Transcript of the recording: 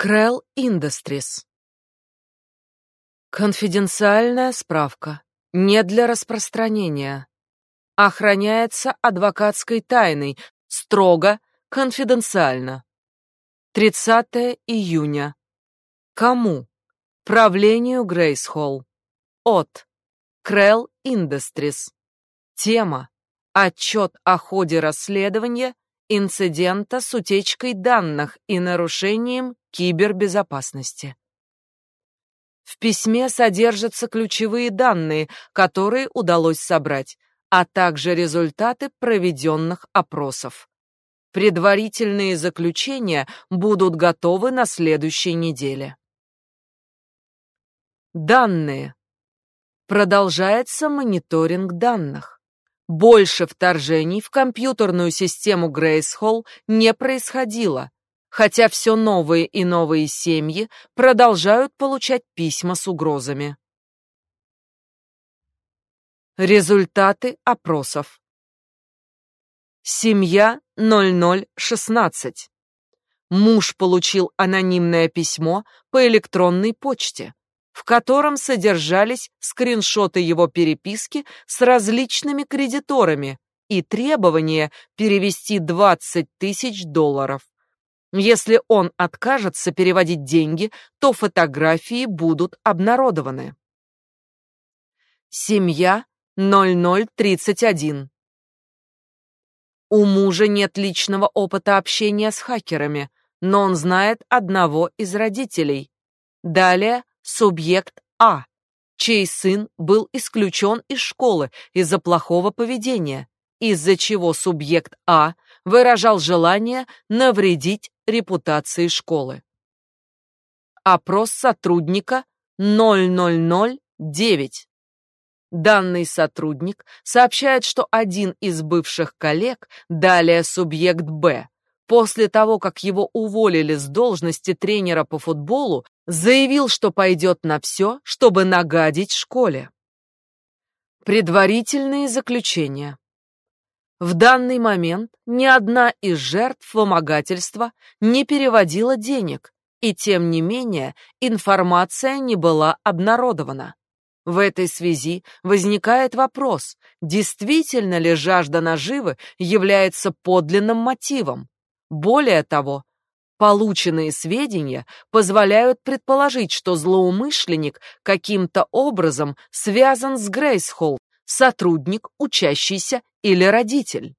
Крell Industries. Конфиденциальная справка. Не для распространения. Охраняется адвокатской тайной. Строго конфиденциально. 30 июня. Кому? Правлению Грейсхолл. От. Крell Industries. Тема. Отчет о ходе расследования инцидента с утечкой данных и нарушением кибербезопасности. В письме содержатся ключевые данные, которые удалось собрать, а также результаты проведенных опросов. Предварительные заключения будут готовы на следующей неделе. Данные. Продолжается мониторинг данных. Больше вторжений в компьютерную систему Грейсхолл не происходило, хотя все новые и новые семьи продолжают получать письма с угрозами. Результаты опросов. Семья 0016. Муж получил анонимное письмо по электронной почте, в котором содержались скриншоты его переписки с различными кредиторами и требование перевести 20 тысяч долларов. Если он откажется переводить деньги, то фотографии будут обнародованы. Семья 0031. У мужа нет личного опыта общения с хакерами, но он знает одного из родителей. Далее субъект А, чей сын был исключен из школы из-за плохого поведения, из-за чего субъект А выражал желание навредить репутации школы. Опрос сотрудника 0009. Данный сотрудник сообщает, что один из бывших коллег, далее субъект Б, после того, как его уволили с должности тренера по футболу, заявил, что пойдет на все, чтобы нагадить школе. Предварительные заключения. В данный момент ни одна из жертв вымогательства не переводила денег, и тем не менее информация не была обнародована. В этой связи возникает вопрос, действительно ли жажда наживы является подлинным мотивом. Более того, полученные сведения позволяют предположить, что злоумышленник каким-то образом связан с Грейсхолл, сотрудник, учащийся или родитель.